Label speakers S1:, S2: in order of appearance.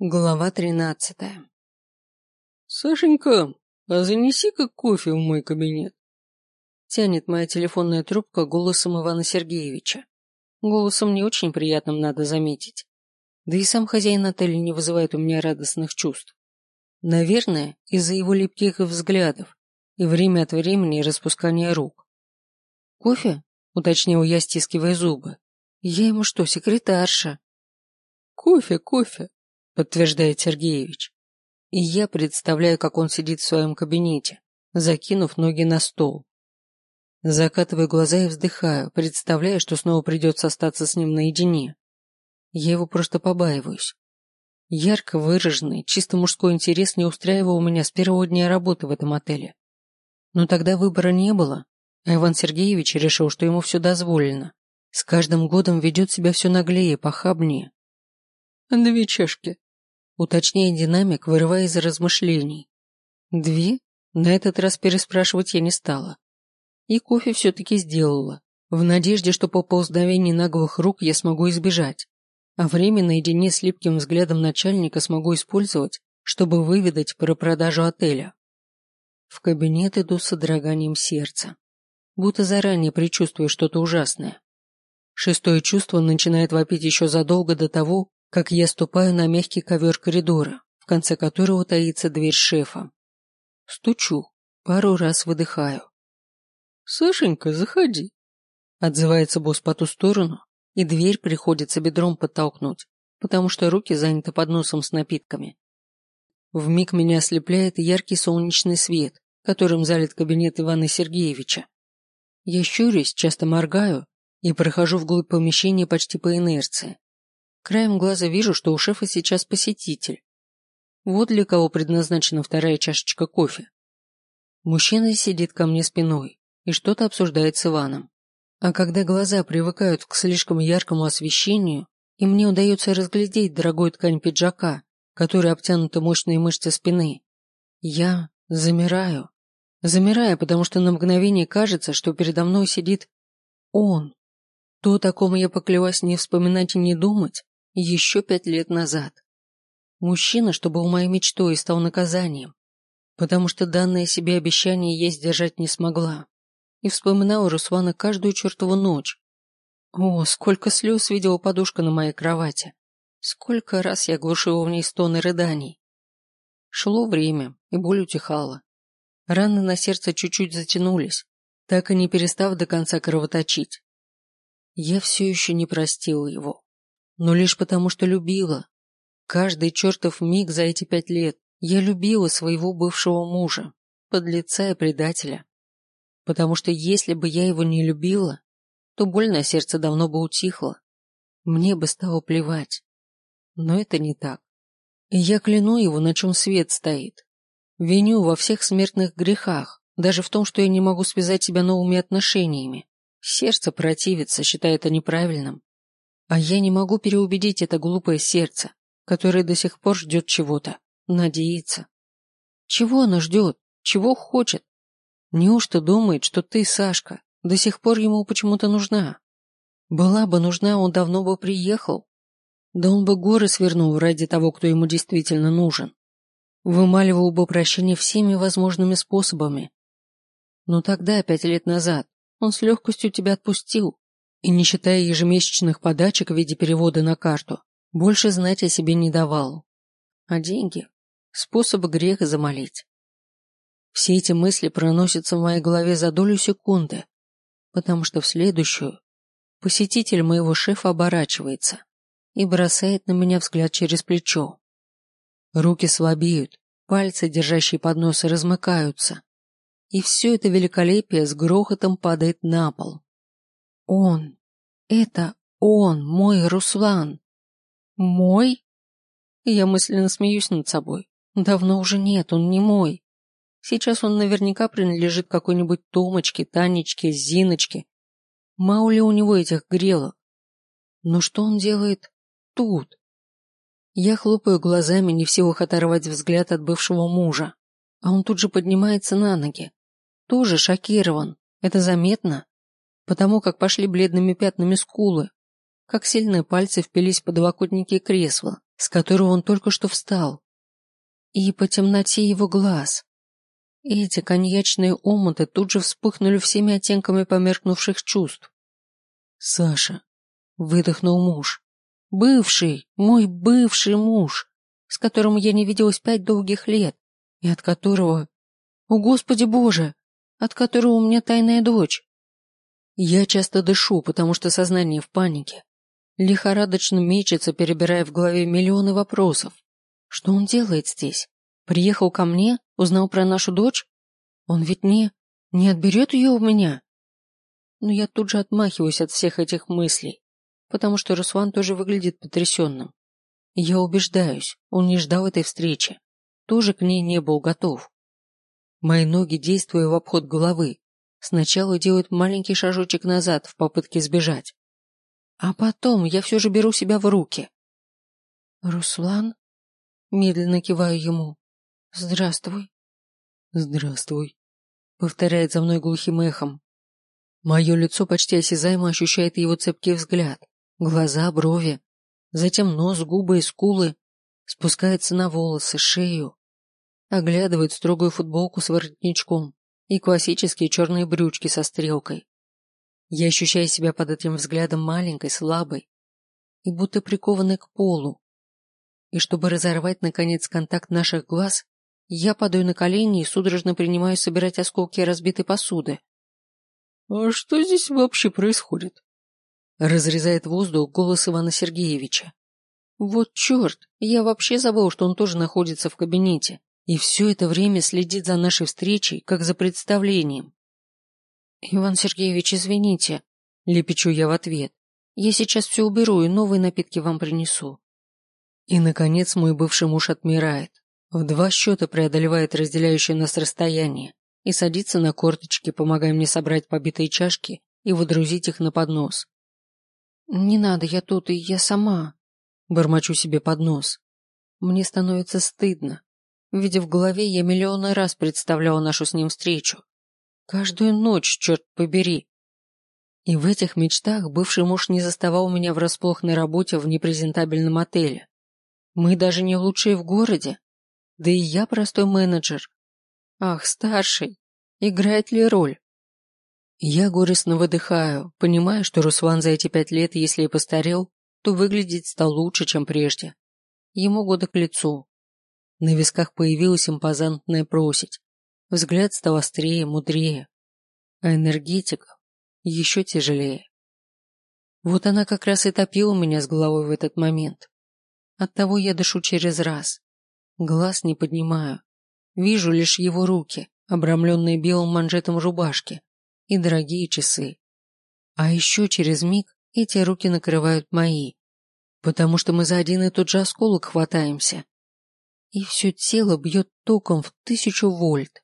S1: Глава тринадцатая.
S2: «Сашенька, а занеси-ка кофе в мой кабинет!»
S1: Тянет моя телефонная трубка голосом Ивана Сергеевича. Голосом не очень приятным, надо заметить. Да и сам хозяин отеля не вызывает у меня радостных чувств. Наверное, из-за его липких взглядов и время от времени распускания рук. «Кофе?» — уточнил я, стискивая зубы. «Я ему что, секретарша?»
S2: «Кофе, кофе!»
S1: Подтверждает Сергеевич. И я представляю, как он сидит в своем кабинете, закинув ноги на стол. Закатываю глаза и вздыхаю, представляя, что снова придется остаться с ним наедине. Я его просто побаиваюсь. Ярко выраженный, чисто мужской интерес не устраивал меня с первого дня работы в этом отеле. Но тогда выбора не было, а Иван Сергеевич решил, что ему все дозволено. С каждым годом ведет себя все наглее, похабнее.
S2: «Две чашки»,
S1: Уточняя динамик, вырывая из размышлений. Две? На этот раз переспрашивать я не стала. И кофе все-таки сделала, в надежде, что по ползновению наглых рук я смогу избежать, а время наедине с липким взглядом начальника смогу использовать, чтобы выведать про продажу отеля. В кабинет иду с содроганием сердца, будто заранее предчувствую что-то ужасное. Шестое чувство начинает вопить еще задолго до того, как я ступаю на мягкий ковер коридора, в конце которого таится дверь шефа. Стучу, пару раз выдыхаю.
S2: «Сашенька, заходи», — отзывается босс по ту сторону, и дверь приходится бедром подтолкнуть, потому что руки заняты подносом с напитками.
S1: Вмиг меня ослепляет яркий солнечный свет, которым залит кабинет Ивана Сергеевича. Я щурюсь, часто моргаю и прохожу вглубь помещения почти по инерции. Краем глаза вижу, что у шефа сейчас посетитель. Вот для кого предназначена вторая чашечка кофе. Мужчина сидит ко мне спиной и что-то обсуждает с Иваном. А когда глаза привыкают к слишком яркому освещению, и мне удается разглядеть дорогую ткань пиджака, которой обтянуты мощные мышцы спины, я замираю. Замираю, потому что на мгновение кажется, что передо мной сидит он. То, о ком я поклялась не вспоминать и не думать, еще пять лет назад. Мужчина, что был моей мечтой, стал наказанием, потому что данное себе обещание я сдержать не смогла. И вспоминала Руслана каждую чертову ночь. О, сколько слез видела подушка на моей кровати. Сколько раз я глушила в ней стоны рыданий. Шло время, и боль утихала. Раны на сердце чуть-чуть затянулись, так и не перестав до конца кровоточить. Я все еще не простила его но лишь потому, что любила. Каждый чертов миг за эти пять лет я любила своего бывшего мужа, подлеца и предателя. Потому что если бы я его не любила, то боль на сердце давно бы утихла. Мне бы стало плевать. Но это не так. Я кляну его, на чем свет стоит. Виню во всех смертных грехах, даже в том, что я не могу связать себя новыми отношениями. Сердце противится, считая это неправильным. А я не могу переубедить это глупое сердце, которое до сих пор ждет чего-то, надеется. Чего оно ждет? Чего хочет? Неужто думает, что ты, Сашка, до сих пор ему почему-то нужна? Была бы нужна, он давно бы приехал. Да он бы горы свернул ради того, кто ему действительно нужен. Вымаливал бы прощение всеми возможными способами. Но тогда, пять лет назад, он с легкостью тебя отпустил, и, не считая ежемесячных подачек в виде перевода на карту, больше знать о себе не давал. А деньги – способ греха замолить. Все эти мысли проносятся в моей голове за долю секунды, потому что в следующую посетитель моего шефа оборачивается и бросает на меня взгляд через плечо. Руки слабеют, пальцы, держащие поднос, размыкаются, и все это великолепие с грохотом падает на пол. Он. Это он, мой Руслан. Мой? Я мысленно смеюсь над собой. Давно уже нет, он не мой. Сейчас он наверняка принадлежит какой-нибудь Томочке, Танечке, Зиночке. Мало ли у него этих грелок. Но что он делает тут? Я хлопаю глазами, не в силах оторвать взгляд от бывшего мужа. А он тут же поднимается на ноги. Тоже шокирован. Это заметно потому как пошли бледными пятнами скулы, как сильные пальцы впились в подлокотники кресла, с которого он только что встал. И по темноте его глаз. Эти коньячные омуты тут же вспыхнули всеми оттенками померкнувших чувств. «Саша», — выдохнул муж, — «бывший, мой бывший муж, с которым я не виделась пять долгих лет, и от которого... О, Господи Боже! От которого у меня тайная дочь. Я часто дышу, потому что сознание в панике. Лихорадочно мечется, перебирая в голове миллионы вопросов. Что он делает здесь? Приехал ко мне? Узнал про нашу дочь? Он ведь не... не отберет ее у меня? Но я тут же отмахиваюсь от всех этих мыслей, потому что Руслан тоже выглядит потрясенным. Я убеждаюсь, он не ждал этой встречи, тоже к ней не был готов. Мои ноги, действуя в обход головы, Сначала делает маленький шажочек назад в попытке сбежать. А потом я все же беру себя в руки. «Руслан?» Медленно киваю ему. «Здравствуй». «Здравствуй», — повторяет за мной глухим эхом. Мое лицо почти осязаемо ощущает его цепкий взгляд. Глаза, брови, затем нос, губы и скулы, спускается на волосы, шею. Оглядывает строгую футболку с воротничком, и классические черные брючки со стрелкой. Я ощущаю себя под этим взглядом маленькой, слабой и будто прикованной к полу. И чтобы разорвать, наконец, контакт наших глаз, я падаю на колени и судорожно принимаю собирать осколки разбитой посуды. «А что здесь вообще происходит?» Разрезает воздух голос Ивана Сергеевича. «Вот черт, я вообще забыл, что он тоже находится в кабинете и все это время следит за нашей встречей, как за представлением. «Иван Сергеевич, извините», — лепечу я в ответ. «Я сейчас все уберу и новые напитки вам принесу». И, наконец, мой бывший муж отмирает. В два счета преодолевает разделяющее нас расстояние и садится на корточки, помогая мне собрать побитые чашки и выдрузить их на поднос. «Не надо, я тут, и я сама», — бормочу себе под нос. Мне становится стыдно, ведь в голове я миллионы раз представляла нашу с ним встречу. Каждую ночь, черт побери. И в этих мечтах бывший муж не заставал меня врасплох на работе в непрезентабельном отеле. Мы даже не лучшие в городе. Да и я простой менеджер. Ах, старший, играет ли роль? Я горестно выдыхаю, понимая, что Руслан за эти пять лет, если и постарел, то выглядеть стал лучше, чем прежде. Ему года к лицу, на висках появилась импозантная просить. Взгляд стал острее, мудрее. А энергетика еще тяжелее. Вот она как раз и топила меня с головой в этот момент. Оттого я дышу через раз. Глаз не поднимаю. Вижу лишь его руки, обрамленные белым манжетом рубашки, и дорогие часы. А еще через миг эти руки накрывают мои, потому что мы за один и тот же осколок хватаемся и все тело бьет током в тысячу вольт.